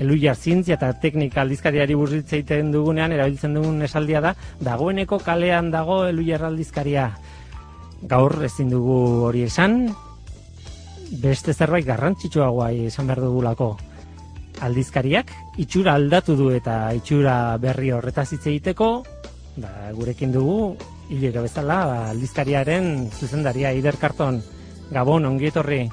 eluia zientzia eta teknika aldizkariari burritz egiten dugunean, erabiltzen dugun esaldia da, dagoeneko kalean dago eluia aldizkaria. Gaur ezin dugu hori esan, beste zerbait garrantzitsuagoa esan behar dugulako. Aldizkariak itxura aldatu du eta itxura berri horretaz hitz egiteko, ba, gurekin dugu hilero bezala ba, aldizkariaren zuzendaria Ider Karton. Gabon, ongi etorri.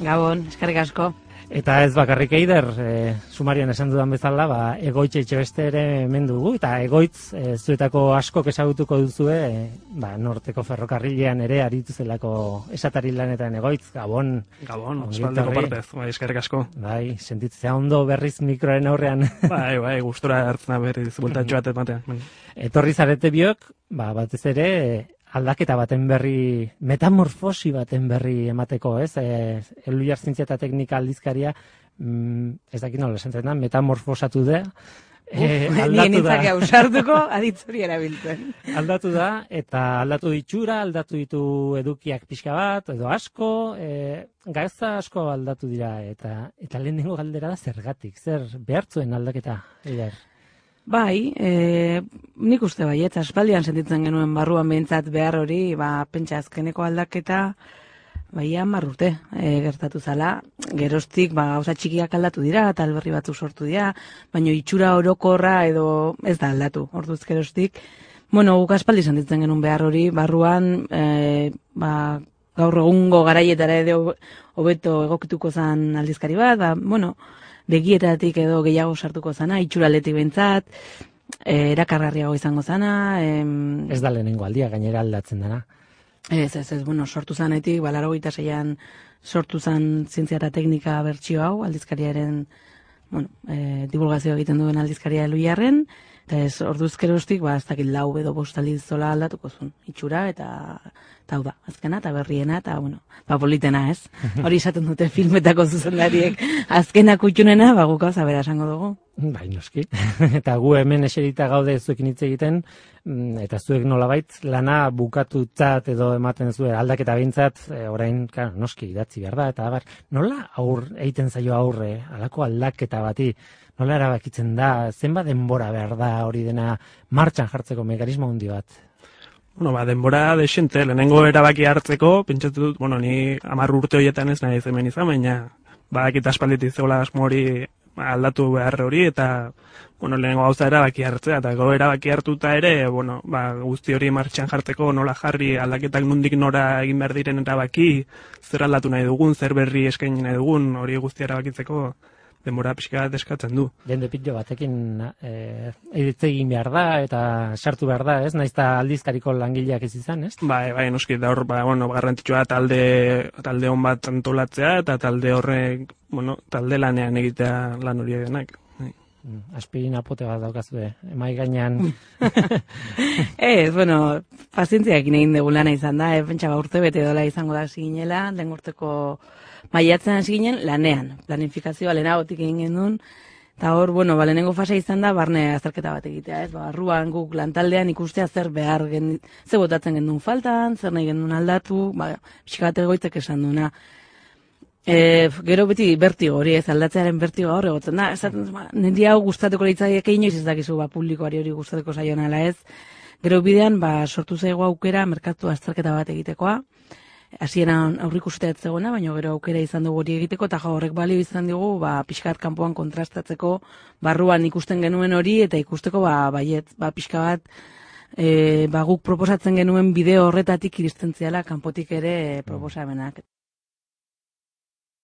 Gabon, eskerrik asko. Eta ez bakarrik eider, e, sumarian esan dudan bezala, ba, egoitz etxe beste ere hemen dugu, eta egoitz e, zuetako asko ezagutuko duzue, e, ba, norteko ferrokarrilean ere aritu zelako esatari lanetan egoitz, gabon. Gabon, espaldeko partez, bai, eskerrik asko. Bai, sentitzea ondo berriz mikroaren aurrean. bai, bai, gustura hartzen berriz, bultatxo bat. Bai. Etorri zarete biok, ba, batez ere, aldaketa baten berri, metamorfosi baten berri emateko, ez? E, Eluiar zintzia eta teknika aldizkaria, mm, ez dakit nola esan da, metamorfosatu da. E, aldatu da. ausartuko, aditzuri erabiltzen. aldatu da, eta aldatu ditxura, aldatu ditu edukiak pixka bat, edo asko, e, gazta asko aldatu dira, eta eta lehenengo galdera da zergatik, zer behartzuen aldaketa, eider? Bai, e, nik uste bai, eta espaldian sentitzen genuen barruan behintzat behar hori, ba, pentsa azkeneko aldaketa, bai, amarrurte e, gertatu zala, gerostik, ba, gauza txikiak aldatu dira, eta alberri batzu sortu dira, baina itxura orokorra edo ez da aldatu, orduz gerostik. Bueno, guk aspaldi sentitzen genuen behar hori, barruan, e, ba, gaur egungo garaietara edo hobeto egokituko zan aldizkari bat, ba, bueno, begietatik edo gehiago sartuko zana, itxuraletik bentsat, e, erakargarriago izango zana. Em... Ez da lehenengo aldia, gainera aldatzen dena. Ez, ez, ez, bueno, sortu zanetik, balaro gita zeian sortu zan zientzia eta teknika bertsio hau, aldizkariaren, bueno, e, divulgazio egiten duen aldizkaria eluiarren, eta ez, orduzkerostik, ba, ez dakit lau edo bostaliz zola aldatuko zuen, itxura, eta eta da, azkena eta berriena eta bueno, ba politena, ez? Hori esaten dute filmetako zuzendariek azkena kutxunena, ba guk bera esango dugu. Bai, noski. eta gu hemen eserita gaude zuekin hitz egiten, mm, eta zuek nolabait lana bukatutzat edo ematen zuen aldaketa bintzat, e, orain, claro, noski idatzi behar da, eta bar, nola aur, egiten zaio aurre, alako aldaketa bati, nola erabakitzen da, zenba denbora behar da hori dena martxan jartzeko mekanismo handi bat? Bueno, ba, denbora desente, lehenengo erabaki hartzeko, pentsatu dut, bueno, ni amar urte horietan ez nahi zemen izan, baina badakit aspalditik zegoela asmo hori aldatu behar hori, eta bueno, lehenengo gauza erabaki hartzea, eta go erabaki hartuta ere, bueno, ba, guzti hori martxan jartzeko nola jarri aldaketak nundik nora egin behar diren erabaki, zer aldatu nahi dugun, zer berri eskaini nahi dugun, hori guzti erabakitzeko, denbora pixka bat eskatzen du. Jende pitjo batekin e, egin behar da eta sartu behar da, ez? Naiz aldizkariko langileak ez izan, ez? Bai, bai, noski, da hor, ba, bueno, garrantzitsua talde, talde hon bat antolatzea eta talde horrek, bueno, talde lanean egitea lan hori denak. Mm, aspirina pote bat daukazue, emai gainean. ez, bueno, pazientziak egin dugu lana izan da, e, pentsa ba, urte bete dola izango da zinela, den urteko maiatzen hasi ginen lanean, planifikazioa lehenagotik egin genuen, eta hor, bueno, ba, lehenengo fase izan da, barne azterketa bat egitea, ez, ba, arruan guk lantaldean ikustea zer behar, gen, ze botatzen gendun faltan, zer nahi gendun aldatu, ba, pixkat egoitzek esan duna. E, gero beti bertigo hori ez aldatzearen bertigo hor egotzen da, esaten, ba, nindi hau gustatuko litzaiek inoiz ez dakizu ba, publikoari hori gustatuko saionala ez, gero bidean ba, sortu zaigu aukera merkatu azterketa bat egitekoa, hasieran aurrikustea ez zegoena, baina gero aukera izan dugu hori egiteko eta horrek balio izan dugu ba pixkat kanpoan kontrastatzeko barruan ikusten genuen hori eta ikusteko ba baiet ba pixka bat e, ba guk proposatzen genuen bideo horretatik iristen kanpotik ere proposamenak.